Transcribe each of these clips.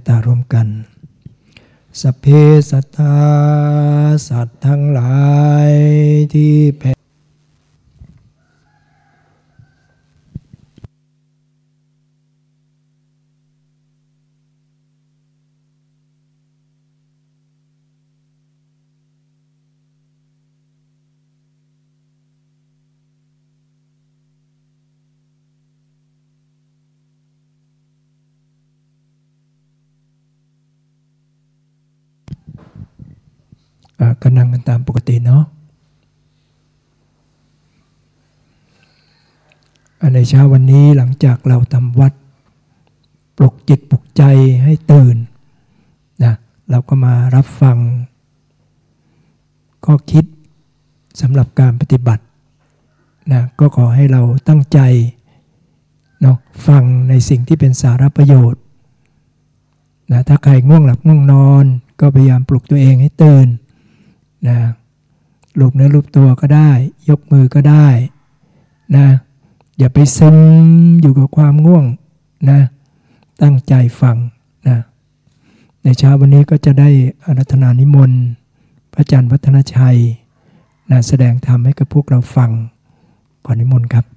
ตตาร่วมกันสเพสัตตาสัตว์ทั้งหลายที่เป็น ก็นั่งกันตามปกติเนาะในเช้าวันนี้หลังจากเราทำวัด ปลุกจิตปลุกใจให้ตื่นนะเราก็มารับฟังก็คิดสำหรับการปฏิบัตินะก็ขอให้เราตั้งใจเนาะฟังในสิ่งที่เป็นสาระประโยชน์นะถ้าใครง่วงหลับง่วงนอน ก็พยายามปลุกตัวเองให้ตื่น นะลูบเนื้อลูบตัวก็ได้ ยกมือก็ได้นะอย่าไปซึมอยู่กับความง่วงนะตั้งใจฟังนะในเช้าวันนี้ก็จะได้อารัธนานิมนต์ พระอาจารย์วัฒนชัยนะแสดงธรรมให้กับพวกเราฟังขอนิมนต์ครับ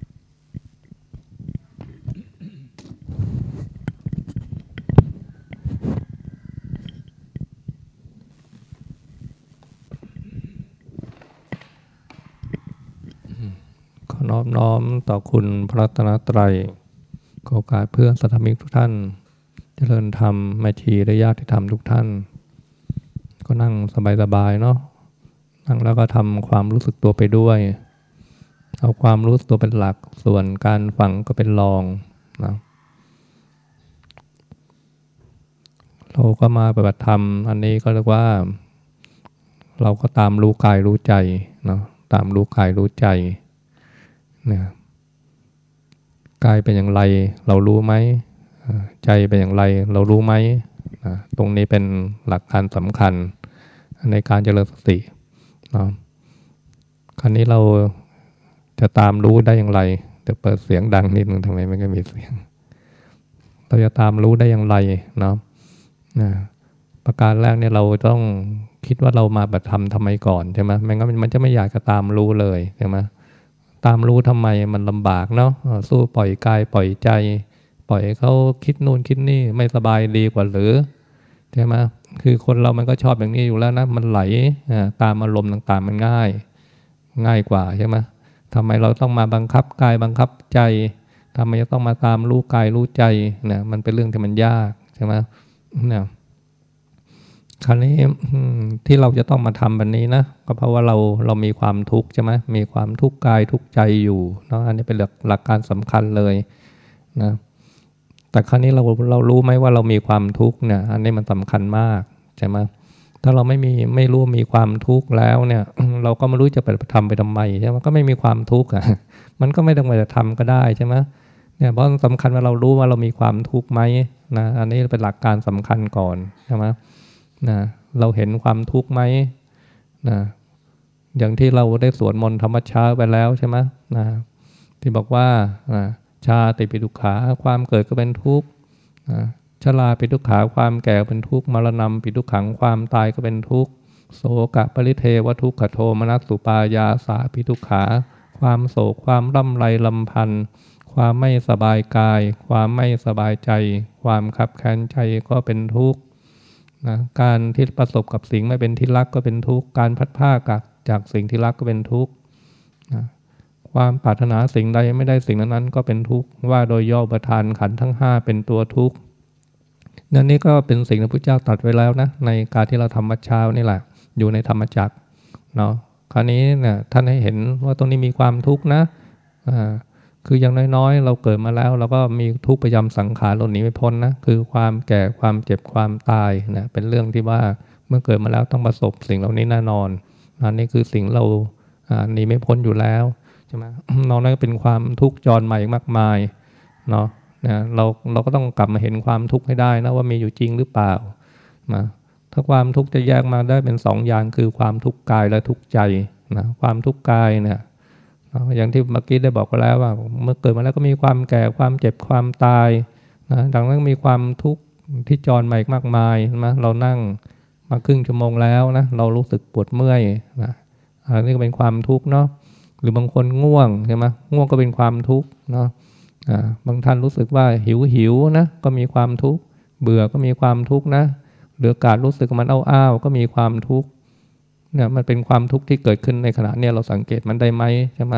น้อมน้อมต่อคุณพระรัตนตรัยขอโอกาสเพื่อนสัตมิกทุกท่าน เจริญธรรมแม่ชีและญาติธรรมทุกท่าน ก็นั่งสบายๆเนาะนั่งแล้วก็ทำความรู้สึกตัวไปด้วย เอาความรู้สึกตัวเป็นหลักส่วนการฟังก็เป็นรองนะเราก็มาปฏิบัติธรรม อันนี้ก็เรียกว่า เราก็ตามรู้กายรู้ใจเนาะตามรู้กายรู้ใจ นี่ยกายเป็นอย่างไรเรารู้ไหม ใจเป็นอย่างไรเรารู้ไหมตรงนี้เป็นหลักการสำคัญในการเจริญสตินะครั้นี้เราจะตามรู้ได้อย่างไรแต่เปิดเสียงดังนิดนึงทำไมไม่ก็มีเสียง เราจะตามรู้ได้อย่างไรเนาะนะประการแรกเนี่ยเราต้องคิดว่าเรามาบัตรธรรมทำไมก่อนใช่ไหมไม่งั้นมันจะไม่อยากจะตามรู้เลยใช่ไหม ตามรู้ทำไมมันลำบากเนาะสู้ปล่อยกายปล่อยใจ ปล่อยเขาคิดนู่นคิดนี่ไม่สบายดีกว่าหรือใช่ไหมคือคนเรามันก็ชอบอย่างนี้อยู่แล้วนะ มันไหลตามอารมณ์ต่างๆมันง่าย ง่ายกว่าใช่ไหมทำไมเราต้องมาบังคับกายบังคับใจทำไมจะต้องมาตามรู้กายรู้ใจเนี่ยมันเป็นเรื่องที่มันยากใช่ไหมเนี่ย คราวนี้ที่เราจะต้องมาทำแบบนี้นะก็เพราะว่าเราเรามีความทุกข์ใช่ไหมมีความทุกข์กายทุกข์ใจอยู่เนาะอันนี้เป็นหลักหลักการสำคัญเลยนะแต่ครั้นี้เราเรารู้ไหมว่าเรามีความทุกข์เนี่ย อันนี้มันสำคัญมากใช่ไหมถ้าเราไม่มีไม่รู้มีความทุกข์แล้วเนี่ย เราก็ไม่รู้จะไปทำไปทำไมใช่ไหมก็ไม่มีความทุกข์อะมันก็ไม่ต้องไปทำก็ได้ใช่ไหมเนี่ยเพราะสำคัญว่าเรารู้ว่าเรามีความทุกข์ไหมนะอันนี้เป็นหลักการสำคัญก่อนใช่ไหม นะเราเห็นความทุกข์ไหมนะอย่างที่เราได้สวดมนต์ธรรมชาไปแล้วใช่ไหมนะที่บอกว่านะชาติปิดุขาความเกิดก็เป็นทุกข์นะชราปิดุขาความแก่เป็นทุกข์มรณะปิดุขังความตายก็เป็นทุกข์โสกะปริเทวทุกขโทมนัสสุปายาสาปิดุขา ความโศกความร่ำไรลำพันธ์ความไม่สบายกาย ความไม่สบายใจ ความขับแค้นใจก็เป็นทุกข์ นะการที่ประสบกับสิ่งไม่เป็นที่รักก็เป็นทุกข์การพัดผ้ากับจากสิ่งที่รักก็เป็นทุกข์นะความปรารถนาสิ่งใดไม่ได้สิ่งนั้นก็เป็นทุกข์ว่าโดยย่อประทานขันทั้ง 5 เป็นตัวทุกข์นั่นนี่ก็เป็นสิ่งที่พระเจ้าตรัสไว้แล้วนะในการที่เราทำวัดเช้านี่แหละ อยู่ในธรรมจักรเนาะคราวนี้เนี่ยท่านให้เห็นว่าตรงนี้มีความทุกข์นะอ่า คืออย่างน้อยๆ เราเกิดมาแล้วเราก็มีทุกข์ประจำสังขารเราหนีไม่พ้นนะคือความแก่ความเจ็บความตายนะเป็นเรื่องที่ว่าเมื่อเกิดมาแล้วต้องประสบสิ่งเหล่านี้แน่นอนอันนี้คือสิ่งเราหนีไม่พ้นอยู่แล้วใช่ไหมน้องนั่นเป็นความทุกข์จรใหม่มากมายเนาะนะเราเราก็ต้องกลับมาเห็นความทุกข์ให้ได้นะว่ามีอยู่จริงหรือเปล่านะถ้าความทุกข์จะแยกมาได้เป็นสองอย่างคือความทุกข์กายและทุกข์ใจนะความทุกข์กายเนี่ย อย่างที่เมื่อกี้ได้บอกไปแล้วว่า เมื่อเกิดมาแล้วก็มีความแก่ความเจ็บความตายนะดังนั้นมีความทุกข์ที่จรมาอีกมากมายนะเรานั่งมาครึ่งชั่วโมงแล้วนะเรารู้สึกปวดเมื่อยนะอันนี้ก็เป็นความทุกข์เนาะหรือบางคนง่วงใช่ไหมง่วงก็เป็นความทุกข์เนาะบางท่านรู้สึกว่าหิวหิวนะก็มีความทุกข์เบื่อก็มีความทุกข์นะหรือการรู้สึกมันอ้าวๆก็มีความทุกข์ เนี่ยมันเป็นความทุกข์ที่เกิดขึ้นในขณะเนี้ยเราสังเกตมันได้ไหมใช่ไหม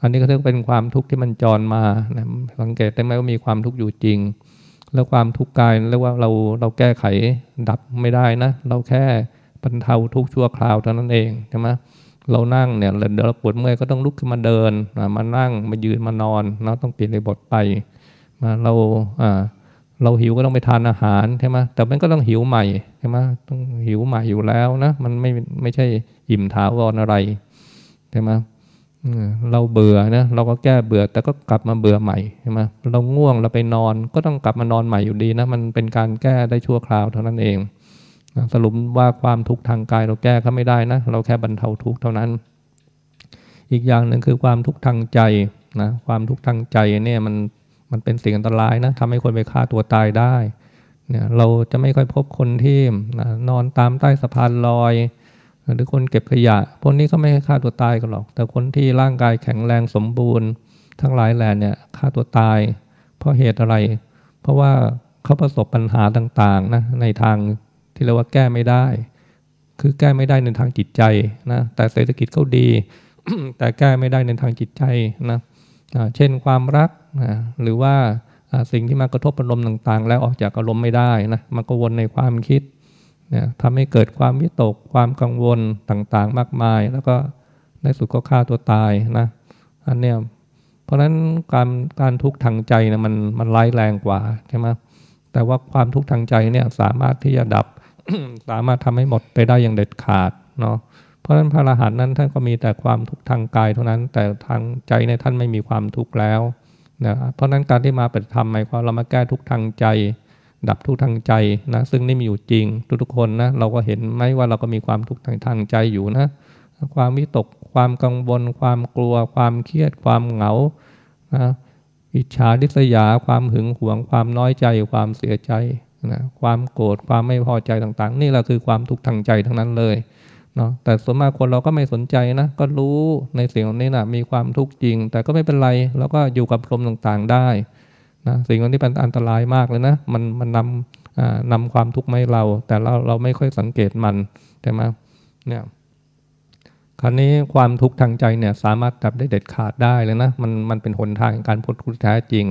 อันนี้ก็เรียกเป็นความทุกข์ที่มันจรมานะสังเกตได้ไหมว่ามีความทุกข์อยู่จริง แล้วความทุกข์กายเรียกว่าเราเราแก้ไขดับไม่ได้นะ เราแค่บรรเทาทุกข์ชั่วคราวเท่านั้นเองใช่ไหมเรานั่งเนี่ยเดี๋ยวเราปวดเมื่อยก็ต้องลุกขึ้นมาเดินมานั่งมายืนมานอนเนาะต้องเปลี่ยนในบทไปมาเราอ่า เราหิวก็ต้องไปทานอาหารใช่ไหมแต่มันก็ต้องหิวใหม่ใช่ไหมต้องหิวใหม่อยู่แล้วนะ มันไม่ไม่ใช่อิ่มถาวรอะไรใช่ไหมเราเบื่อนะเราก็แก้เบื่อแต่ก็กลับมาเบื่อใหม่ใช่ไหมเราง่วงเราไปนอน ก็ต้องกลับมานอนใหม่อยู่ดีนะมันเป็นการแก้ได้ชั่วคราวเท่านั้นเองสรุปว่าความทุกข์ทางกายเราแก้ก็ไม่ได้นะ เราแค่บรรเทาทุกข์เท่านั้น อีกอย่างหนึ่งคือความทุกข์ทางใจนะความทุกข์ทางใจเนี่ยมัน มันเป็นสิ่งอันตรายนะทำให้คนไปฆ่าตัวตายได้เนี่ยเราจะไม่ค่อยพบคนที่นะนอนตามใต้สะพานลอย หรือคนเก็บขยะ พวกนี้ก็ไม่ฆ่าตัวตายกันหรอก แต่คนที่ร่างกายแข็งแรงสมบูรณ์ ทั้งหลายแหล่เนี่ยฆ่าตัวตาย เพราะเหตุอะไร เพราะว่าเขาประสบปัญหาต่างๆนะในทางที่เรียกว่าแก้ไม่ได้ คือแก้ไม่ได้ในทางจิตใจนะแต่เศรษฐกิจเขาดี แต่แก้ไม่ได้ในทางจิตใจนะเเช่นความรักนะหรือว่าสิ่งที่มากระทบอารมณ์ต่างๆ แล้วออกจากอารมณ์ไม่ได้นะมันก็วนในความคิดนะทำให้เกิดความวิตก ความกังวลต่างๆ มากมาย แล้วก็ในสุดก็ฆ่าตัวตายนะอันเนี้ยเพราะฉะนั้นการการทุกข์ทางใจนะมันมันร้ายแรงกว่าใช่ไหมแต่ว่าความทุกข์ทางใจเนี่ยสามารถที่จะดับ สามารถทำให้หมดไปได้อย่างเด็ดขาดเนาะะฉะนั้นพระอรหันต์นั้นท่านก็มีแต่ความทุกข์ทางกายเท่านั้น แต่ทางใจในท่านไม่มีความทุกข์แล้วนะเพราะฉะนั้นการที่มาปฏิธรรมหมายความเรามาแก้ทุกข์ทางใจ ดับทุกข์ทางใจนะซึ่งนี่มีอยู่จริงทุกๆคนนะเราก็เห็นไหมว่าเราก็มีความทุกข์ทางทางใจอยู่นะ ความวิตกความกังวล ความกลัว ความเครียด ความเหงานะอิจฉาดิษยา ความหึงหวง ความน้อยใจ ความเสียใจนะความโกรธความไม่พอใจต่างๆ นี่แหละคือความทุกข์ทางใจทั้งนั้นเลย เนาะแต่ส่วนมากคนเราก็ไม่สนใจนะ ก็รู้ในสิ่งนี้นะมีความทุกข์จริง แต่ก็ไม่เป็นไรเราก็อยู่กับลมต่างๆได้นะสิ่งนี้เป็นอันตรายมากเลยนะ มันมันนำนำความทุกข์มาให้เรา แต่เราเราไม่ค่อยสังเกตมันใช่ไหมเนี่ยคราวนี้ความทุกข์ทางใจเนี่ยสามารถดับได้เด็ดขาดได้เลยนะมันมันเป็นหนทางการพ้นทุกข์แท้จริง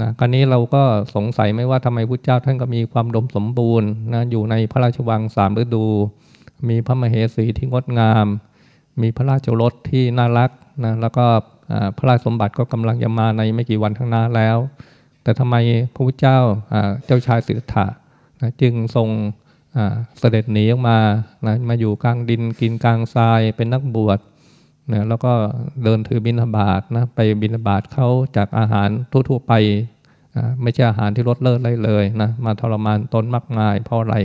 นะคราวนี้เราก็สงสัยไหมว่าทำไมพุทธเจ้าท่านก็มีความดมสมบูรณ์นะอยู่ในพระราชวังสามฤดู มีพระมเหสีที่งดงาม มีพระราชรถที่น่ารักนะแล้วก็พระราชสมบัติก็กำลังจะมาในไม่กี่วันข้างหน้าแล้ว แต่ทำไมพระพุทธเจ้าเจ้าชายสิทธัตถะนะจึงทรงเสด็จหนีออกมานะมาอยู่กลางดินกินกลางทรายเป็นนักบวชนะแล้วก็เดินถือบิณฑบาตนะไปบิณฑบาตเขาจากอาหารทั่วๆไป ไม่ใช่อาหารที่ลดเลิศเลยเลยนะมาทรมานตนมากมายเพราะอะไร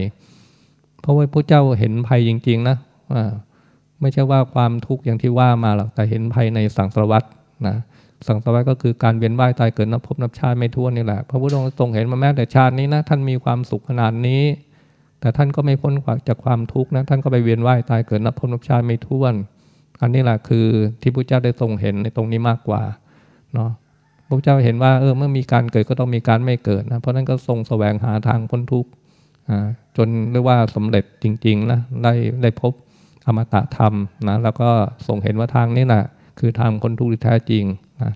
เพราะว่าพระเจ้าเห็นภัยจริง ๆ นะไม่ใช่ว่าความทุกข์อย่างที่ว่ามาหรอกแต่เห็นภัยในสังสารวัตรนะสังสารวัตรก็คือการเวียนว่ายตายเกิดนับพบนับชาติไม่ท้วนี่แหละพระพุทธองค์ทรงเห็นมาแม้แต่ชาตินี้นะท่านมีความสุขขนาดนี้ แต่ท่านก็ไม่พ้นจากความทุกข์นะท่านก็ไปเวียนว่ายตายเกิดนับพบนับชาติไม่ท้วนอันนี้แหละคือที่พระเจ้าได้ทรงเห็นในตรงนี้มากกว่าเนาะพระเจ้าเห็นว่าเออเมื่อมีการเกิดก็ต้องมีการไม่เกิดนะเพราะนั้นก็ทรงแสวงหาทางพ้นทุกข์ จนเรียกว่าสำเร็จจริงๆนะได้ได้พบอมตะธรรมนะแล้วก็ทรงเห็นว่าทางนี้นะคือทางคนทุกข์ที่แท้จริงนะ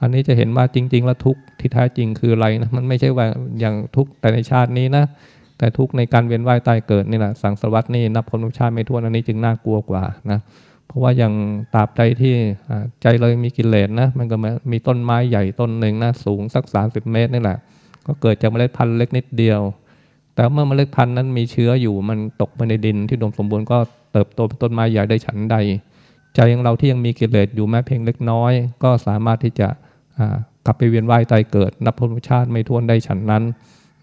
อันนี้จะเห็นว่าจริง ๆ แล้วทุกข์ที่แท้จริงคืออะไรนะมันไม่ใช่ว่าอย่างทุกข์แต่ในชาตินี้นะแต่ทุกข์ในการเวียนว่ายตายเกิดนี่แหละสังสารวัตนี่นับพลชาติไม่ท้วนอันนี้จึงน่ากลัวกว่านะเพราะว่าอย่างตราบใดที่ใจเรามีกิเลสนะมันก็มีต้นไม้ใหญ่ต้นหนึ่งนะสูงสัก 30 เมตรนี่แหละ ก็เกิดจากเมล็ดพันธุ์เล็กนิดเดียว แต่เมื่อเมล็ดพันธุ์นั้นมีเชื้ออยู่มันตกไปในดินที่ดมสมบูรณ์ก็เติบโตเป็นต้นไม้ใหญ่ได้ฉันใด ใจของเราที่ยังมีกิเลสอยู่แม้เพียงเล็กน้อย ก็สามารถที่จะกลับไปเวียนว่ายตายเกิด นับพลชาติไม่ท้วนได้ฉันนั้น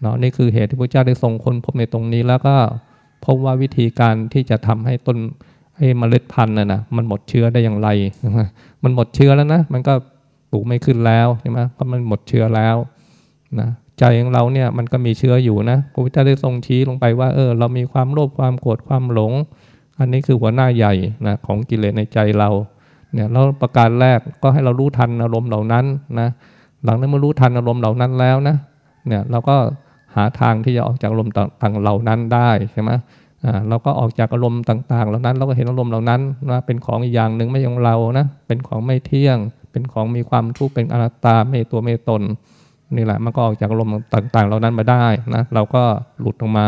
เนาะนี่คือเหตุที่พระเจ้าได้ทรงค้นพบในตรงนี้แล้วก็พบว่าวิธีการที่จะทำให้ต้นไอ้เมล็ดพันธุ์น่ะนะมันหมดเชื้อได้อย่างไร มันหมดเชื้อแล้วนะ มันก็ปลูกไม่ขึ้นแล้วใช่ไหมเพราะมันหมดเชื้อแล้วนะ ใจของเราเนี่ยมันก็มีเชื้ออยู่นะพระพุทธเจ้าได้ทรงชี้ลงไปว่าเออเรามีความโลภความโกรธความหลง อันนี้คือหัวหน้าใหญ่นะของกิเลสในใจเราเนี่ยแล้วประการแรกก็ให้เรารู้ทันอารมณ์เหล่านั้นนะหลังนั้นเมื่อรู้ทันอารมณ์เหล่านั้นแล้วนะเนี่ยเราก็หาทางที่จะออกจากอารมณ์ต่างๆเหล่านั้นได้ใช่ไหมอ่าเราก็ออกจากอารมณ์ต่าง ๆ เหล่านั้น เราก็เห็นอารมณ์เหล่านั้นว่าเป็นของอีกอย่างหนึ่งไม่ของเรานะเป็นของไม่เที่ยง เป็นของมีความทุกข์เป็นอนัตตาไม่ตัวไม่ตน นี่แหละมันก็ออกจากอารมต่างๆ เหล่านั้นมาได้นะเราก็หลุดออกมา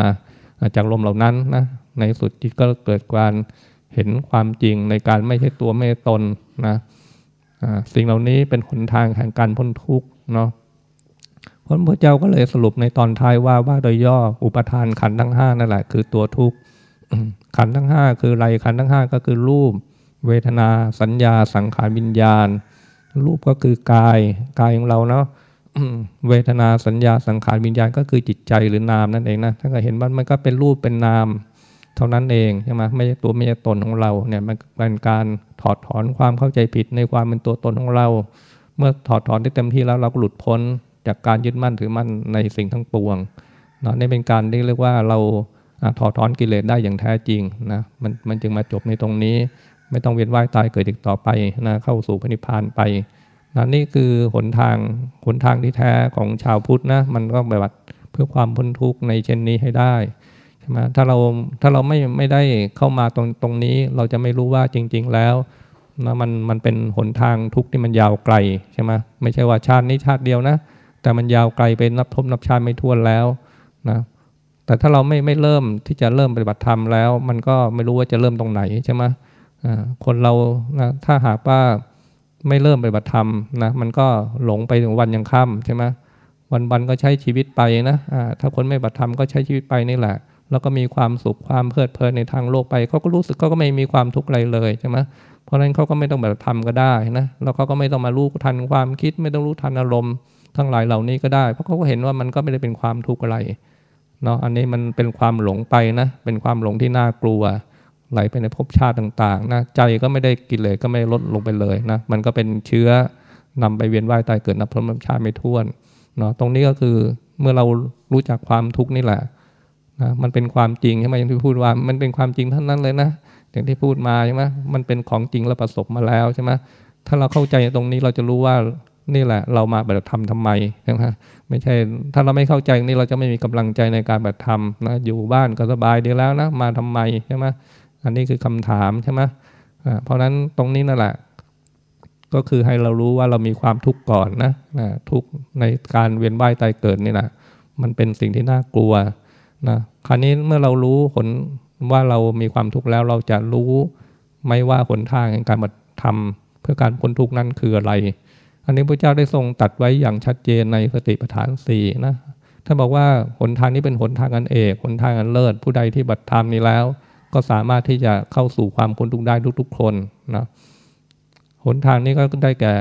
จากอารมเหล่านั้นนะในสุดจิตก็เกิดการเห็นความจริงในการไม่ใช่ตัวไม่ตนนะสิ่งเหล่านี้เป็นหนทางแห่งการพ้นทุกข์เนาะพระพุทธเจ้าก็เลยสรุปในตอนท้ายว่าว่าโดยย่ออุปทานขันธ์ทั้งห้านั่นแหละคือตัวทุกข์ขันธ์ทั้งห้าคืออะไรขันธ์ทั้งห้าก็คือรูป เวทนา สัญญา สังขารวิญญาณ รูปก็คือกายกายของเราเนาะ เวทนาสัญญาสังขารวิญญาณก็คือจิตใจหรือนามนั่นเองนะถ้าเกิดเห็นมันมันก็เป็นรูปเป็นนาม เท่านั้นเองใช่ไหมไม่ใช่ตัวไม่ใช่ตนของเราเนี่ยมันเป็นการถอดถอนความเข้าใจผิดในความเป็นตัวตนของเรา เมื่อถอดถอนได้เต็มที่แล้วเราก็หลุดพ้นจากการยึดมั่นถือมั่นในสิ่งทั้งปวงเนาะนี่เป็นการที่เรียกว่าเราถอดถอนกิเลสได้อย่างแท้จริงนะมันมันจึงมาจบในตรงนี้ ไม่ต้องเวียนว่ายตายเกิดอีกต่อไปนะเข้าสู่พระนิพพานไป นะนี่คือหนทางหนทางที่แท้ของชาวพุทธนะมันก็แบบเพื่อความพ้นทุกข์ในเช่นนี้ให้ได้ใช่ไหมถ้าเราถ้าเราไม่ไม่ได้เข้ามาตรงตรงนี้ เราจะไม่รู้ว่าจริง ๆ แล้วนะมันมันเป็นหนทางทุกข์ที่มันยาวไกลใช่ไหมไม่ใช่ว่าชาตินี้ชาติเดียวนะ แต่มันยาวไกลไปนับทบนับชาติไม่ท้วนแล้วนะแต่ถ้าเราไม่ไม่เริ่มที่จะเริ่มปฏิบัติธรรมแล้ว มันก็ไม่รู้ว่าจะเริ่มตรงไหนใช่ไหมคนเรานะถ้าหากว่า ไม่เริ่มปฏิบัติธรรมนะมันก็หลงไปถึงวันยังค่ำใช่ไหมวันวันก็ใช้ชีวิตไปนะถ้าคนไม่ปฏิบัติธรรมก็ใช้ชีวิตไปนี่แหละ แล้วก็มีความสุขความเพลิดเพลินในทางโลกไปเขาก็รู้สึกเขาก็ไม่มีความทุกข์อะไรเลยใช่ไหมเพราะฉะนั้นเขาก็ไม่ต้องแบบทำก็ได้นะแล้วเขาก็ไม่ต้องมารู้ทันความคิด ไม่ต้องรู้ทันอารมณ์ทั้งหลายเหล่านี้ก็ได้ เพราะเขาก็เห็นว่ามันก็ไม่ได้เป็นความทุกข์อะไรเนาะอันนี้มันเป็นความหลงไปนะเป็นความหลงที่น่ากลัว ไหลไปในภพชาติต่างๆนะใจก็ไม่ได้กิเลสก็ไม่ลดลงไปเลยนะมันก็เป็นเชื้อนำไปเวียนว่ายตายเกิดนับพรมชาติไม่ท้วนเนาะตรงนี้ก็คือเมื่อเรารู้จักความทุกข์นี่แหละนะมันเป็นความจริงใช่ไหมอย่างที่พูดว่ามันเป็นความจริงท่านนั้นเลยนะอย่างที่พูดมาใช่ไหมมันเป็นของจริงเราประสบมาแล้วใช่ไหมถ้าเราเข้าใจตรงนี้เราจะรู้ว่านี่แหละ เรามาปฏิบัติธรรมทำไมใช่ไหมไม่ใช่ ถ้าเราไม่เข้าใจนี่เราจะไม่มีกำลังใจในการปฏิบัติธรรมนะอยู่บ้านก็สบายดีแล้วนะมาทำไมใช่ไหม อันนี้คือคำถามใช่ไหมเพราะฉะนั้นตรงนี้นั่นแหละ ก็คือให้เรารู้ว่าเรามีความทุกข์ก่อนนะทุกข์ในการเวียนว่ายตายเกิดนี่แหละมันเป็นสิ่งที่น่ากลัวนะคราวนี้เมื่อเรารู้ผลว่าเรามีความทุกข์แล้วเราจะรู้ไม่ว่าหนทางในการบัตทำเพื่อการพ้นทุกข์นั้นคืออะไร อันนี้พระเจ้าได้ทรงตัดไว้อย่างชัดเจนในสติปัฏฐานสี่นะท่านบอกว่าหนทางนี้เป็นหนทางอันเอกหนทางอันเลิศผู้ใดที่บัตรธรรมนี้แล้ว ก็สามารถที่จะเข้าสู่ความพ้นทุกข์ได้ทุกๆคนนะหนทางนี้ก็ได้แก่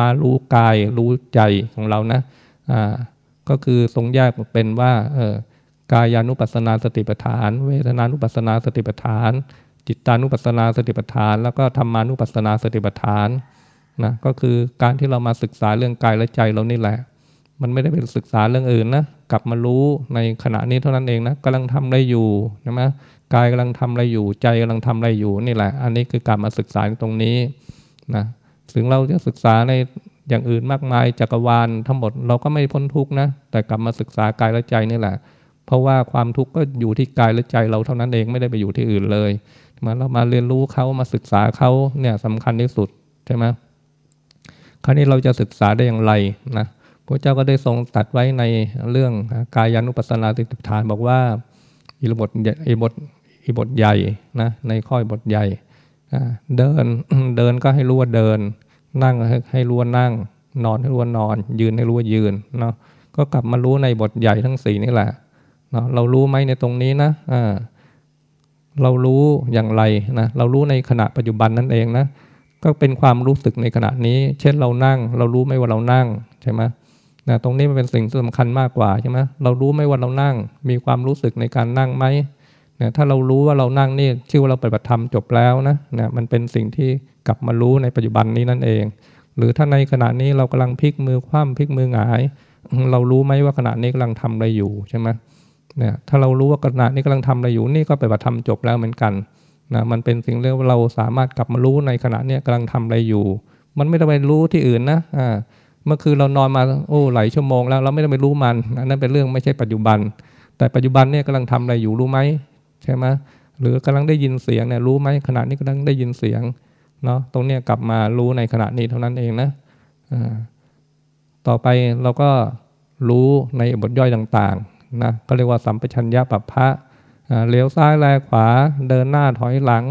มารู้กายรู้ใจของเรานะอ่าก็คือทรงแยกเป็นว่าเออกายานุปัสนาสติปัฏฐาน เวทนานุปัสนาสติปัฏฐาน จิตานุปัสนาสติปัฏฐาน แล้วก็ธรรมานุปัสนาสติปัฏฐานนะก็คือการที่เรามาศึกษาเรื่องกายและใจเรานี่แหละ มันไม่ได้เป็นศึกษาเรื่องอื่นนะกลับมารู้ในขณะนี้เท่านั้นเองนะกำลังทำอะไรอยู่ใช่ไหม กายกำลังทำอะไรอยู่ใจกำลังทำอะไรอยู่นี่แหละ อันนี้คือการมาศึกษาตรงนี้นะถึงเราจะศึกษาในอย่างอื่นมากมายจักรวาลทั้งหมดเราก็ไม่พ้นทุกนะ แต่กลับมาศึกษากายและใจนี่แหละ เพราะว่าความทุกข์ก็อยู่ที่กายและใจเราเท่านั้นเองไม่ได้ไปอยู่ที่อื่นเลยมาเรามาเรียนรู้เขามาศึกษาเขาเนี่ยสำคัญที่สุดใช่ไหมคราวนี้เราจะศึกษาได้อย่างไรนะพระเจ้าก็ได้ทรงตัดไว้ในเรื่องกายานุปัสสนาติฏฐานบอกว่าอีบทอีบท อีบทใหญ่นะในข้อยบทใหญ่เดินเดินก็ให้รู้ว่าเดิน นั่งให้รู้ว่านั่ง นอนให้รู้ว่านอน ยืนให้รู้ว่ายืนเนาะก็กลับมารู้ในบทใหญ่ทั้งสี่นี่แหละเนาะเรารู้ไหมในตรงนี้นะอ่าเรารู้อย่างไรนะเรารู้ในขณะปัจจุบันนั่นเองนะก็เป็นความรู้สึกในขณะนี้ เช่นเรานั่ง เรารู้ไหมว่าเรานั่งใช่ไหมนะตรงนี้มันเป็นสิ่งสำคัญมากกว่าใช่ไหมเรารู้ไหมว่าเรานั่ง มีความรู้สึกในการนั่งไหม นี่ยถ้าเรารู้ว่าเรานั่งนี่ชื่อว่าเราปฏิบัติธรรมจบแล้วนะนี่ยมันเป็นสิ่งที่กลับมารู้ในปัจจุบันนี้นั่นเอง หรือถ้าในขณะนี้เรากำลังพลิกมือคว่ำพลิกมือหงาย เรารู้ไหมว่าขณะนี้กำลังทำอะไรอยู่ใช่ไหมเนี่ยถ้าเรารู้ว่าขณะนี้กำลังทำอะไรอยู่นี่ก็ไปบัติธรรมจบแล้วเหมือนกันนะมันเป็นสิ่งเรียกว่าเราสามารถกลับมารู้ในขณะนี้กำลังทำอะไรอยู่ มันไม่ต้องไปรู้ที่อื่นนะอ่าเมื่อคืนเรานอนมาโอ้หลายชั่วโมงแล้วเราไม่ต้องไปรู้มันอันนั้นเป็นเรื่องไม่ใช่ปัจจุบัน แต่ปัจจุบันเนี่ยกำลังทำอะไรอยู่รู้ไหม ใช่ไหมหรือกำลังได้ยินเสียงเนี่ยรู้ไหมขณะนี้กำลังได้ยินเสียงเนาะตรงเนี้ยกลับมารู้ในขณะนี้เท่านั้นเองนะอ่าต่อไปเราก็รู้ในบทย่อยต่างๆนะก็เรียกว่าสัมปชัญญะปัปพะเลี้ยวซ้ายแลขวาเดินหน้าถอยหลัง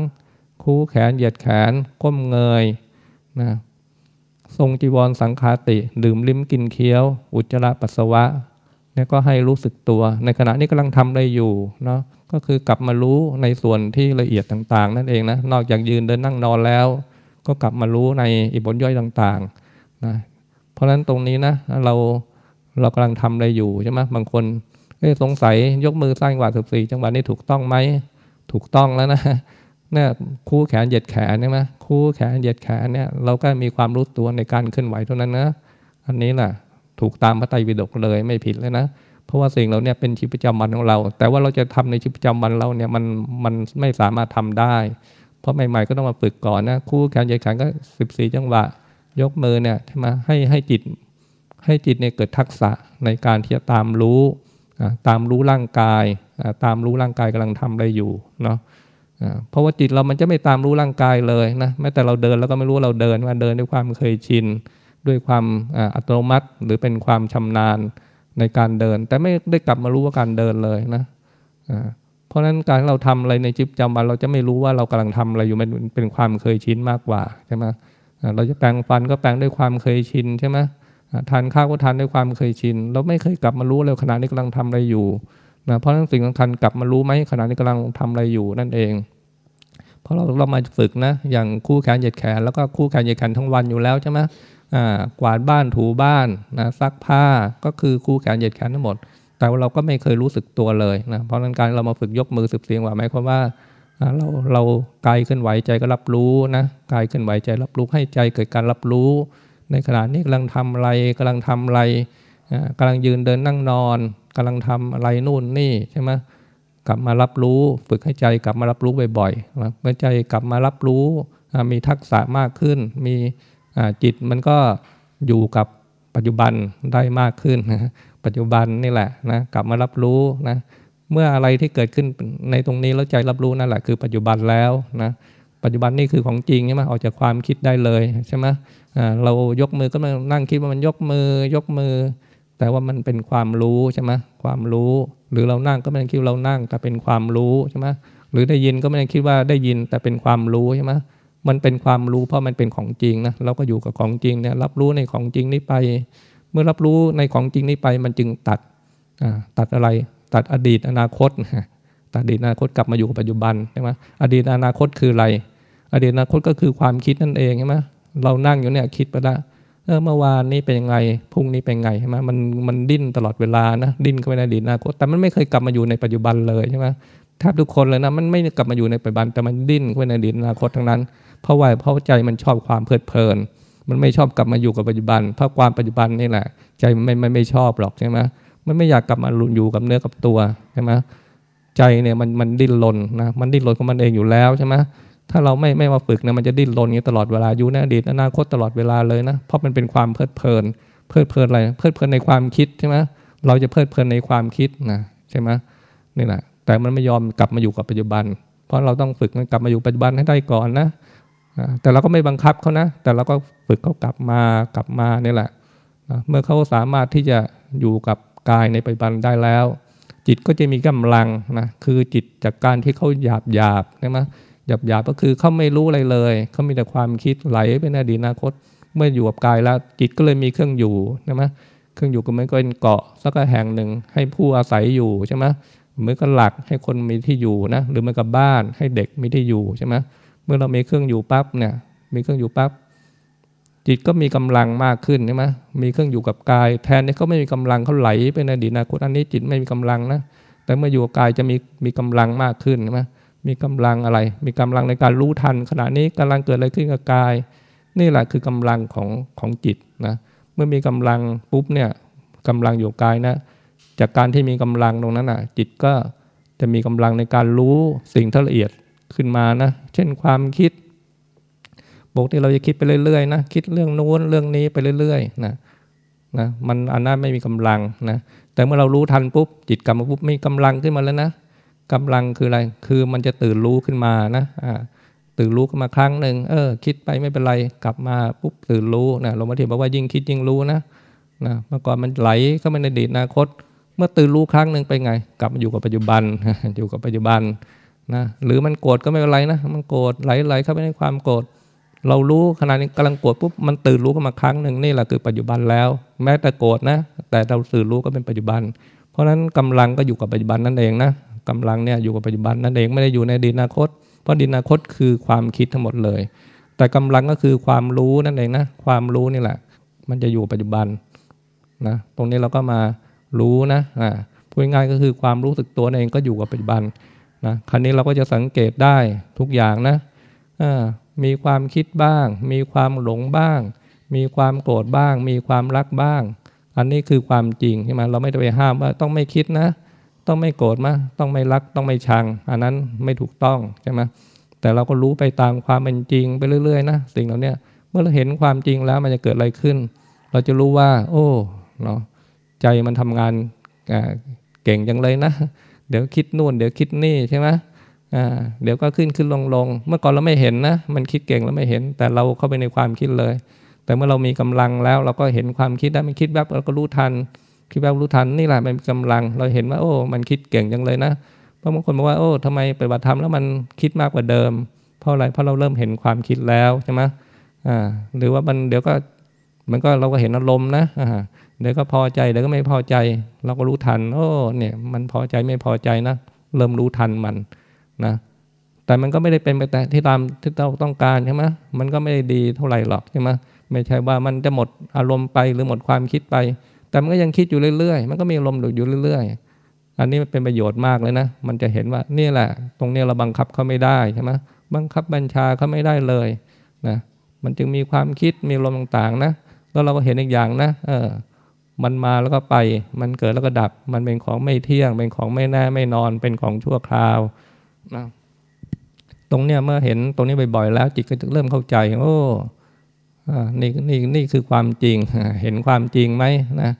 คู่แขนเหยียดแขนก้มเงยนะทรงจีวรสังคาติ ดื่มลิ้มกินเคี้ยว อุจจาระปัสสาวะเนี่ยก็ให้รู้สึกตัว ในขณะนี้กำลังทำอะไรอยู่เนาะ ก็คือกลับมารู้ในส่วนที่ละเอียดต่างๆ นั่นเองนะนอกจากยืนเดินนั่งนอนแล้ว ก็กลับมารู้ในอิบทย่อยต่างๆนะเพราะฉะนั้นตรงนี้นะเราเรากำลังทำอะไรอยู่ใช่ไหมบางคนสงสัยยกมือสร้างจังหวะสิบสี่จังหวะนี้ถูกต้องไหมถูกต้องแล้วนะเนี่ยคู่แขนเหยียดแขนใช่ไหมคู่แขนเหยียดแขนเนี่ยเราก็มีความรู้ตัวในการเคลื่อนไหวเท่านั้นนะอันนี้แหละถูกตามพระไตรปิฎกเลยไม่ผิดเลยนะ เพราะว่าสิ่งเราเนี่ยเป็นชีวิตประจำวันของเรา แต่ว่าเราจะทำในชีวิตประจำวันเราเนี่ยมันมันไม่สามารถทำได้ เพราะใหม่ ๆ ก็ต้องมาฝึกก่อนนะคู่แขนเหยียดแขนก็สิบสี่จังหวะ ยกมือเนี่ยใช่ไหมให้ให้จิต ให้จิตเนี่ยเกิดทักษะในการที่จะตามรู้ตามรู้ร่างกาย ตามรู้ร่างกายกำลังทำอะไรอยู่เนาะเพราะว่าจิตเรามันจะไม่ตามรู้ร่างกายเลยนะแม้แต่เราเดินเราก็ไม่รู้เราเดินว่าเดินด้วยความเคยชิน ด้วยความอัตโนมัติหรือเป็นความชำนาญ ในการเดิน แต่ไม่ได้กลับมารู้ว่าการเดินเลยนะเพราะฉะนั้นการเราทำอะไรในจิตจำวัน เราจะไม่รู้ว่าเรากำลังทำอะไรอยู่มันเป็นความเคยชินมากกว่าใช่ไหมเราจะแปลงฟันก็แปลงด้วยความเคยชินใช่ไหมทานข้าวก็ทานด้วยความเคยชิน เราไม่เคยกลับมารู้เลยขณะนี้กำลังทำอะไรอยู่นะเพราะฉะนั้นสิ่งสำคัญกลับมารู้ไหมขณะนี้กำลังทำอะไรอยู่นั่นเองเพราะเราเรามาฝึกนะอย่างคู่แขนเหยียดแขนแล้วก็คู่แขนเหยียดแขนทั้งวันอยู่แล้วใช่ไหม กวาดบ้านถูบ้านนะซักผ้าก็คือคู่แขนเหยียดแขนทั้งหมด แต่ว่าเราก็ไม่เคยรู้สึกตัวเลยนะเพราะนั้นการเรามาฝึกยกมือสืบเสียงว่าหมายความว่าเราเรากายเคลื่อนไหวใจก็รับรู้นะกายเคลื่อนไหวใจรับรู้ให้ใจเกิดการรับรู้ ในขณะนี้กำลังทำอะไรกำลังทำอะไรกำลังยืนเดินนั่งนอนกำลังทำอะไรนู่นนี่ใช่ไหมกลับมารับรู้ ฝึกให้ใจกลับมารับรู้บ่อยๆเมื่อใจกลับมารับรู้มีทักษะมากขึ้น มี จิตมันก็อยู่กับปัจจุบันได้มากขึ้นนะปัจจุบันนี่แหละนะกลับมารับรู้นะเมื่ออะไรที่เกิดขึ้นในตรงนี้แล้วใจรับรู้นั่นแหละคือปัจจุบันแล้วนะปัจจุบันนี่คือของจริงใช่ไหมออกจากความคิดได้เลยใช่ไหมเรายกมือก็มานั่งคิดว่ามันยกมือยกมือ แต่ว่ามันเป็นความรู้ใช่ไหมความรู้ หรือเรานั่งก็ไม่ได้คิดเรานั่งแต่เป็นความรู้ใช่ไหมหรือได้ยินก็ไม่ได้คิดว่าได้ยินแต่เป็นความรู้ใช่ไหม มันเป็นความรู้เพราะมันเป็นของจริงนะเราก็อยู่กับของจริงเนี่ยรับรู้ในของจริงนี้ไป เมื่อรับรู้ในของจริงนี้ไป มันจึงตัดตัดอะไรตัดอดีตอนาคตตัดอดีตอนาคตกลับมาอยู่กับปัจจุบันใช่ไหมอดีตอนาคตคืออะไร อดีตอนาคตก็คือความคิดนั่นเองใช่ไหมเรานั่งอยู่เนี่ยคิดไปละเออเมื่อวานนี้เป็นยังไงพรุ่งนี้เป็นไงใช่ไหมมันมันดิ้นตลอดเวลานะดิ้นก็ไม่ได้ดีนาคตแต่มันไม่เคยกลับมาอยู่ในปัจจุบันเลยใช่ไหมแทบทุกคนเลยนะมันไม่กลับมาอยู่ในปัจจุบันแต่มันดิ้นก็ในอดีตอนาคตทั้งนั้น เพราะว่าเพราะใจมันชอบความเพลิดเพลิน มันไม่ชอบกลับมาอยู่กับปัจจุบัน เพราะความปัจจุบันนี่แหละ ใจมันไม่ไม่ไม่ชอบหรอกใช่ไหมมันไม่อยากกลับมาอยู่กับเนื้อกับตัวใช่ไหมใจเนี่ยมันมันดิ้นรนนะมันดิ้นรนของมันเองอยู่แล้วใช่ไหมถ้าเราไม่ไม่มาฝึกนะมันจะดิ้นรนอย่างตลอดเวลาอยู่ในอดีตอนาคตตลอดเวลาเลยนะเพราะมันเป็นความเพลิดเพลิน เพลิดเพลินอะไรเพลิดเพลินในความคิดใช่ไหมเราจะเพลิดเพลินในความคิดนะใช่ไหมนี่แหละแต่มันไม่ยอมกลับมาอยู่กับปัจจุบัน เพราะเราต้องฝึกมันกลับมาอยู่ปัจจุบันให้ได้ก่อนนะ แต่เราก็ไม่บังคับเขานะ แต่เราก็ฝึกเขากลับมากลับมานี่แหละเมื่อเขาสามารถที่จะอยู่กับกายในปัจจุบันได้แล้ว จิตก็จะมีกำลังนะคือจิตจากการที่เขาหยาบหยาบใช่ไหมหยาบหยาบก็คือเขาไม่รู้อะไรเลยเขามีแต่ความคิดไหลเป็นอดีตอนาคต เมื่ออยู่กับกายแล้ว จิตก็เลยมีเครื่องอยู่ใช่ไหมเครื่องอยู่ก็เหมือนกับเป็นเกาะสักแห่งหนึ่งให้ผู้อาศัยอยู่ใช่ไหมเหมือนกับหลักให้คนมีที่อยู่นะหรือเหมือนกับบ้านให้เด็กมีที่อยู่ใช่ไหม เมื่อเรามีเครื่องอยู่ปั๊บเนี่ย มีเครื่องอยู่ปั๊บจิตก็มีกำลังมากขึ้นใช่ไหมมีเครื่องอยู่กับกาย แทนที่เขาไม่มีกำลังเขาไหลไปในอดีตอนาคตอันนี้จิตไม่มีกำลังนะแต่เมื่ออยู่กับกายจะมีมีกำลังมากขึ้นใช่ไหมมีกำลังอะไร มีกำลังในการรู้ทัน ขณะนี้กำลังเกิดอะไรขึ้นกับกาย นี่แหละคือกำลังของของจิตนะเมื่อมีกำลังปุ๊บเนี่ยกำลังอยู่กายนะ จากการที่มีกำลังตรงนั้นอะ จิตก็จะมีกำลังในการรู้สิ่งที่ละเอียด ขึ้นมานะ เช่นความคิดปกติเราจะคิดไปเรื่อยๆนะคิดเรื่องนู้นเรื่องนี้ไปเรื่อยๆนะนะมันอันนั้นไม่มีกำลังนะแต่เมื่อเรารู้ทันปุ๊บจิตกลับมปุ๊บมีกำลังขึ้นมาแล้วนะกำลังคืออะไรคือมันจะตื่นรู้ขึ้นมานะอ่าตื่นรู้ขึ้นมาครั้งหนึ่งเออ คิดไปไม่เป็นไรกลับมาปุ๊บตื่นรู้นะหลวงพ่อเทียนบอกว่ายิ่งคิดยิ่งรู้นะนะเมื่อก่อนมันไหลเข้ามาในอดีตอนาคต เมื่อตื่นรู้ครั้งหนึ่งไปไง กลับมาอยู่กับปัจจุบันอยู่กับปัจจุบัน นะหรือมันโกรธก็ไม่เป็นไรนะมันโกรธไหลไหลเข้าไปในความโกรธเรารู้ขณะนี้กำลังโกรธปุ๊บมันตื่นรู้ขึ้นมาครั้งหนึ่งนี่แหละคือปัจจุบันแล้ว แม้แต่โกรธนะ แต่เราตื่นรู้ก็เป็นปัจจุบัน เพราะฉะนั้นกำลังก็อยู่กับปัจจุบันนั่นเองนะกำลังเนี่ยอยู่กับปัจจุบันนั่นเองไม่ได้อยู่ในอดีตอนาคต เพราะอดีตอนาคตคือความคิดทั้งหมดเลย แต่กำลังก็คือความรู้นั่นเองนะความรู้นี่แหละ มันจะอยู่ปัจจุบันนะตรงนี้เราก็มารู้นะอ่าพูดง่ายก็คือความรู้สึกตัวเองก็อยู่กับปัจจุบัน นะครั้นี้เราก็จะสังเกตได้ทุกอย่างนะมีความคิดบ้าง มีความหลงบ้าง มีความโกรธบ้าง มีความรักบ้าง อันนี้คือความจริงใช่ไหมเราไม่ได้ไปห้ามว่าต้องไม่คิดนะ ต้องไม่โกรธมาต้องไม่รักต้องไม่ชัง อันนั้นไม่ถูกต้องใช่ไหมแต่เราก็รู้ไปตามความเป็นจริงไปเรื่อยๆนะสิ่งเหล่านี้เมื่อเราเห็นความจริงแล้วมันจะเกิดอะไรขึ้น เราจะรู้ว่า โอ้เนาะใจมันทำงานเก่งจังเลยนะ เดี๋ยวคิดนู่น เดี๋ยวคิดนี่ใช่ไหมอ่าเดี๋ยวก็ขึ้นขึ้นลงลงเมื่อก่อนเราไม่เห็นนะ มันคิดเก่งแล้วไม่เห็น แต่เราเข้าไปในความคิดเลย แต่เมื่อเรามีกำลังแล้วเราก็เห็นความคิดได้มันคิดแบบเราก็รู้ทัน คิดแบบรู้ทันนี่แหละเป็นกำลัง เราเห็นว่า โอ้ มันคิดเก่งจังเลยนะเพราะบางคนบอกว่าโอ้ทำไมปฏิบัติธรรมแล้วมันคิดมากกว่าเดิม เพราะอะไรเพราะเราเริ่มเห็นความคิดแล้วใช่ไหมอ่าหรือว่ามันเดี๋ยวก็ มันก็เราก็เห็นอารมณ์นะเดี๋ยวก็พอใจเดี๋ยวก็ไม่พอใจ เราก็รู้ทัน โอ้เนี่ย มันพอใจไม่พอใจนะเริ่มรู้ทันมันนะ แต่มันก็ไม่ได้เป็นไปแต่ที่ตามที่เราต้องการใช่ไหมมันก็ไม่ได้ดีเท่าไหร่หรอกใช่ไหมไม่ใช่ว่ามันจะหมดอารมณ์ไปหรือหมดความคิดไป แต่มันก็ยังคิดอยู่เรื่อยๆ มันก็มีอารมณ์อยู่เรื่อยๆ อันนี้เป็นประโยชน์มากเลยนะ มันจะเห็นว่านี่แหละ ตรงนี้เราบังคับเขาไม่ได้ใช่ไหมบังคับบัญชาเขาไม่ได้เลยนะ มันจึงมีความคิดมีลมณ์ต่างๆนะ แล้วเราก็เห็นอีกอย่างนะเออมันมาแล้วก็ไป มันเกิดแล้วก็ดับ มันเป็นของไม่เที่ยง เป็นของไม่แน่ไม่นอน เป็นของชั่วคราวนะตรงเนี้ยเมื่อเห็นตรงนี้บ่อยๆ แล้วจิตก็จะเริ่มเข้าใจ โอ้นี่นี่นี่คือความจริง เห็นความจริงไหมนะ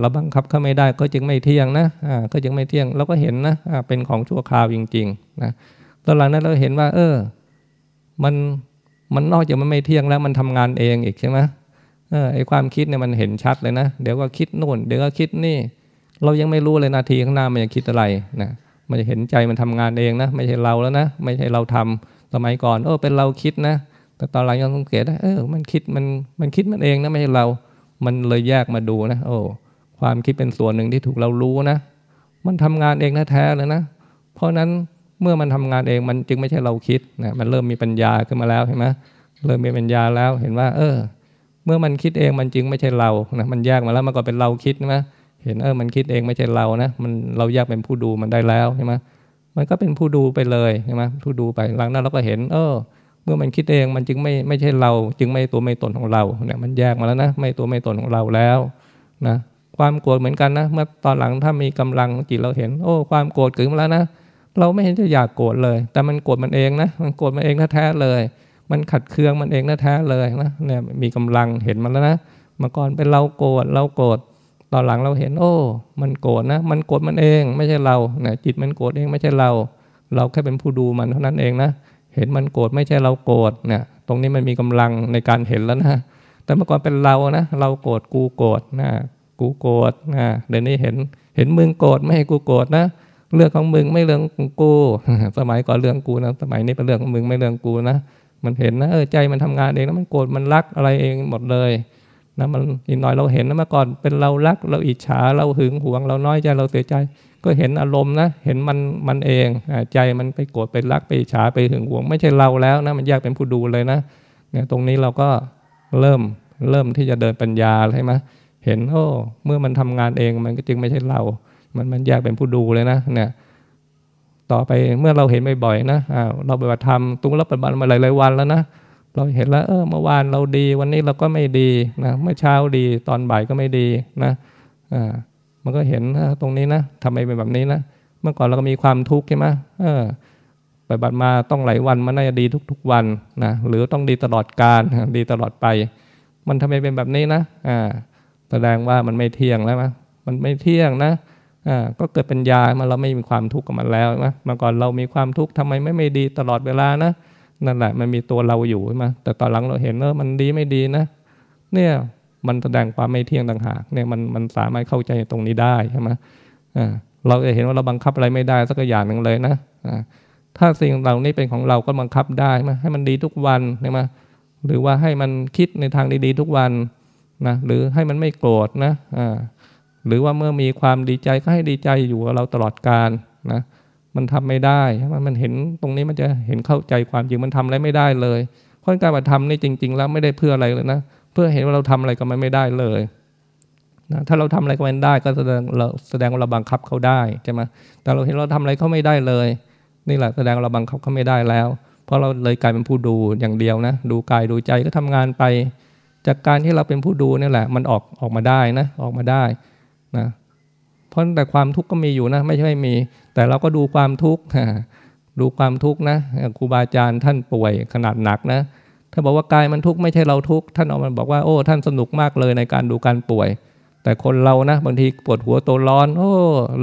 เราบังคับเขาไม่ได้ก็จึงไม่เที่ยงนะก็จึงไม่เที่ยงเราก็เห็นนะเป็นของชั่วคราวจริงๆนะตอนหลังนั้นเราเห็นว่า เออ มันมันนอกจากมันไม่เที่ยงแล้ว มันทำงานเองอีกใช่ไหม ออไอความคิดเนี่ยมันเห็นชัดเลยนะ เดี๋ยวก็คิดโน่น เดี๋ยวก็คิดนี่ เรายังไม่รู้เลยนาทีข้างหน้ามันจะคิดอะไรนะมันจะเห็นใจมันทำงานเองนะ ไม่ใช่เราแล้วนะ ไม่ใช่เราทำสมัยก่อนเออเป็นเราคิดนะ แต่ตอนหลังยังสังเกตได้เออมันคิดมันมันคิดมันเองนะไม่ใช่เรา มันเลยแยกมาดูนะ โอ้ความคิดเป็นส่วนหนึ่งที่ถูกเรารู้นะ มันทำงานเองแท้เลยนะ เพราะนั้นเมื่อมันทำงานเองมันจึงไม่ใช่เราคิดนะมันเริ่มมีปัญญาขึ้นมาแล้วเห็นไหมเริ่มมีปัญญาแล้วเห็นว่า เออ เมื่อมันคิดเองมันจึงไม่ใช่เรานะมันแยกมาแล้วมันก็เป็นเราคิดนะเห็นเออมันคิดเองไม่ใช่เรานะมันเราแยกเป็นผู้ดูมันได้แล้วใช่ไหมมันก็เป็นผู้ดูไปเลยใช่ไหมผู้ดูไปหลังนั้นเราก็เห็น เออ เมื่อมันคิดเองมันจึงไม่ไม่ใช่เรา จึงไม่ตัวไม่ตนของเราเนี่ยมันแยกมาแล้วนะไม่ตัวไม่ตนของเราแล้วนะความโกรธเหมือนกันนะเมื่อตอนหลังถ้ามีกำลังจิตเราเห็น โอ้ ความโกรธเกิดมาแล้วนะเราไม่เห็นจะอยากโกรธเลย แต่มันโกรธมันเองนะมันโกรธมันเองแท้ๆเลย มันขัดเคืองมันเองแท้เลยนะเนี่ยมีกำลังเห็นมันแล้วนะเมื่อก่อนเป็นเราโกรธเราโกรธตอนหลังเราเห็น โอ้ มันโกรธนะ มันโกรธมันเองไม่ใช่เราเนี่ยจิตมันโกรธเองไม่ใช่เรา เราแค่เป็นผู้ดูมันเท่านั้นเองนะเห็นมันโกรธไม่ใช่เราโกรธเนี่ยตรงนี้มันมีกำลังในการเห็นแล้วนะแต่เมื่อก่อนเป็นเรานะเราโกรธกูโกรธนะกูโกรธนะเดี๋ยวนี้เห็นเห็นมึงโกรธไม่ให้กูโกรธนะเรื่องของมึงไม่เรื่องของกู สมัยก่อนเรื่องกูนะสมัยนี้เป็นเรื่องของมึงไม่เรื่องกูนะ มันเห็นนะเออใจมันทำงานเองแล้วมันโกรธมันรักอะไรเองหมดเลยนะมันอีกหน่อยเราเห็นนะเมื่อก่อนเป็นเรารักเราอิจฉาเราหึงหวง เราน้อยใจเราเสียใจ ก็เห็นอารมณ์นะเห็นมันมันเองใจมันไปโกรธไปรักไปอิจฉาไปหึงหวง ไม่ใช่เราแล้วนะมันแยกเป็นผู้ดูเลยนะเนี่ยตรงนี้เราก็เริ่มเริ่มที่จะเดินปัญญาใช่ไหมเห็นโอ้เมื่อมันทำงานเองมันก็จึงไม่ใช่เรา มันมันแยกเป็นผู้ดูเลยนะเนี่ย ต่อไปเมื่อเราเห็นบ่อยๆนะเราไปบัติธรรมตุ้งรับปฏิบัติมาหลายๆวันแล้วนะเราเห็นแล้วเออเมื่อวานเราดี วันนี้เราก็ไม่ดีนะเมื่อเช้าดีตอนบ่ายก็ไม่ดีนะอ่ามันก็เห็นตรงนี้นะทำไมเป็นแบบนี้นะเมื่อก่อนเราก็มีความทุกข์ใช่ไหมเออไปบัดมาต้องหลายวันมันน่าจะดีทุก ๆ วันนะหรือต้องดีตลอดการดีตลอดไป มันทำไมเป็นแบบนี้นะอ่าแสดงว่ามันไม่เที่ยงแล้วมั้มันไม่เที่ยงนะ ก็เกิดปัญญามาเราไม่มีความทุกข์กับมันแล้วนะเมื่อก่อนเรามีความทุกข์ทำไมไม่ไม่ดีตลอดเวลานะนั่นแหละมันมีตัวเราอยู่ใช่ไหมแต่ตอนหลังเราเห็นเออมันดีไม่ดีนะ เนี่ยมันแสดงความไม่เที่ยงต่างหากเนี่ยมันมันสามารถเข้าใจตรงนี้ได้ใช่ไหมอ่าเราจะเห็นว่าเราบังคับอะไรไม่ได้สักอย่างหนึ่งเลยนะอ่าถ้าสิ่งเหล่านี้เป็นของเราก็บังคับได้ไหมให้มันดีทุกวันใช่ไหมหรือว่าให้มันคิดในทางดีๆทุกวันนะหรือให้มันไม่โกรธนะอ่า หรือว่าเมื่อมีความดีใจก็ให้ดีใจอยู่กับเราตลอดการนะมันทำไม่ได้มันเห็นตรงนี้มันจะเห็นเข้าใจความจริงมันทำอะไรไม่ได้เลยเพราะการปฏิธรรมนี่จริง ๆ แล้วไม่ได้เพื่ออะไรเลยนะ เพื่อเห็นว่าเราทำอะไรก็มันไม่ได้เลยนะถ้าเราทำอะไรก็มันได้ก็แสดงเราแสดงว่าเราบังคับเขาได้ใช่ไหมแต่เราเห็นเราทำอะไรเขาไม่ได้เลย นี่แหละแสดงเราบังคับเขาไม่ได้แล้ว เพราะเราเลยกลายเป็นผู้ดูอย่างเดียวนะ ดูกายดูใจก็ทำงานไป จากการที่เราเป็นผู้ดูนี่แหละ มันออกออกมาได้นะออกมาได้ นะเพราะแต่ความทุกข์ก็มีอยู่นะ ไม่ใช่ไม่มี แต่เราก็ดูความทุกข์ดูความทุกข์นะครูบาอาจารย์ท่านป่วยขนาดหนักนะท่านบอกว่ากายมันทุกข์ไม่ใช่เราทุกข์ท่านออกมาบอกว่าโอ้ ท่านสนุกมากเลยในการดูการป่วย แต่คนเรานะบางทีปวดหัวตัวร้อน โอ้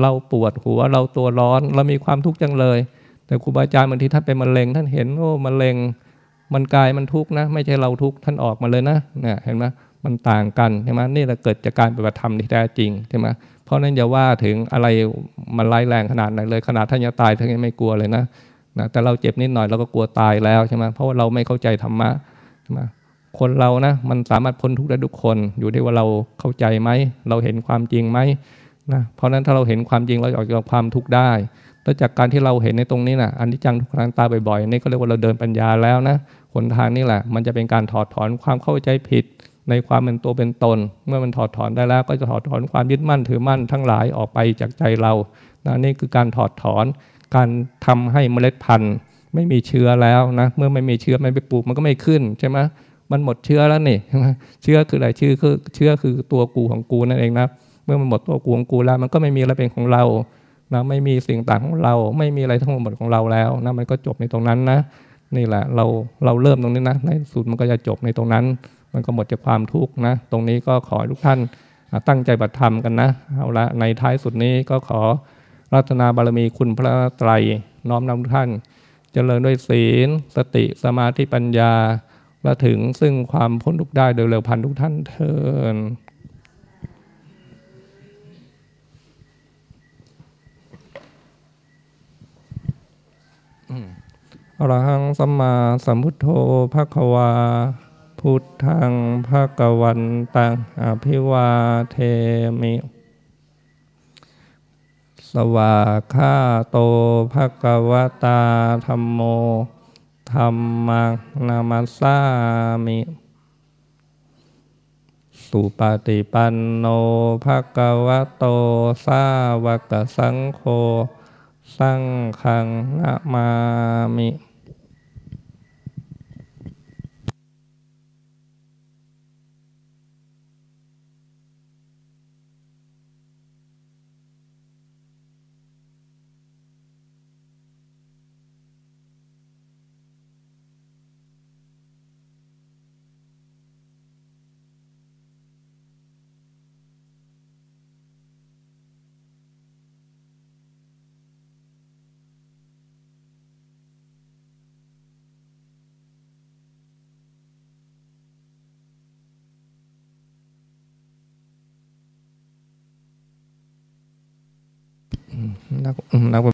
เราปวดหัวเราตัวร้อน เรามีความทุกข์จังเลย แต่ครูบาอาจารย์บางทีท่านเป็นมะเร็ง ท่านเห็นโอ้มะเร็ง มันกายมันทุกข์นะ ไม่ใช่เราทุกข์ท่านออกมาเลยนะเนี่ยเห็นไหม มันต่างกันใช่ไหมนี่แหละเกิดจากการปฏิบัติธรรมที่แท้จริงใช่ไหมเพราะนั้นอย่าว่าถึงอะไรมันร้ายแรงขนาดไหนเลยขนาดท่านจะตายท่านยังไม่กลัวเลยนะนะแต่เราเจ็บนิดหน่อยเราก็กลัวตายแล้วใช่ไหมเพราะว่าเราไม่เข้าใจธรรมะใช่ไหมคนเรานะมันสามารถพ้นทุกข์ได้ทุกคนอยู่ที่ว่าเราเข้าใจไหมเราเห็นความจริงไหมนะเพราะนั้นถ้าเราเห็นความจริงเราออกจากความทุกข์ได้แล้วจากการที่เราเห็นในตรงนี้นะอันที่จังทุกครั้งตาบ่อยๆนี่ก็เรียกว่าเราเดินปัญญาแล้วนะหนทางนี่แหละ มันจะเป็นการถอดถอนความเข้าใจผิด ในความเป็นตัวเป็นตน เมื่อมันถอดถอนได้แล้ว ก็จะถอดถอนความยึดมั่นถือมั่นทั้งหลายออกไปจากใจเรานะนี่คือการถอดถอน การทำให้เมล็ดพันธุ์ ไม่มีเชื้อแล้วนะเมื่อไม่มีเชื้อไม่ไปปลูกมันก็ไม่ขึ้นใช่ไหมมันหมดเชื้อแล้วนี่เชื้อคืออะไรเชื้อคือเชื้อคือตัวกูของกูนั่นเองนะเมื่อมันหมดตัวกูของกูแล้ว มันก็ไม่มีอะไรเป็นของเรานะไม่มีสิ่งต่างของเรา ไม่มีอะไรทั้งหมดของเราแล้วนะมันก็จบในตรงนั้นนะนี่แหละเราเราเริ่มตรงนี้นะในสุดมันก็จะจบในตรงนั้น มันก็หมดจากความทุกข์นะ ตรงนี้ก็ขอทุกท่านตั้งใจบัตรธรรมกันนะ เอาละ ในท้ายสุดนี้ก็ขอรัตนาบารมีคุณพระไตรน้อมนำทุกท่านเจริญด้วยศีล สติสมาธิปัญญา และถึงซึ่งความพ้นทุกข์ได้โดยเร็วพันทุกท่านเทินอรหังสัมมาสัมพุทโธภควา พุทธังภกวันตังอภิวาเทมิ สวาคาโตภกวตาธรรมโมธรรมังนามัสสามิ สุปฏิปันโนภกวโตสาวกสังโฆ สังขังนามามิ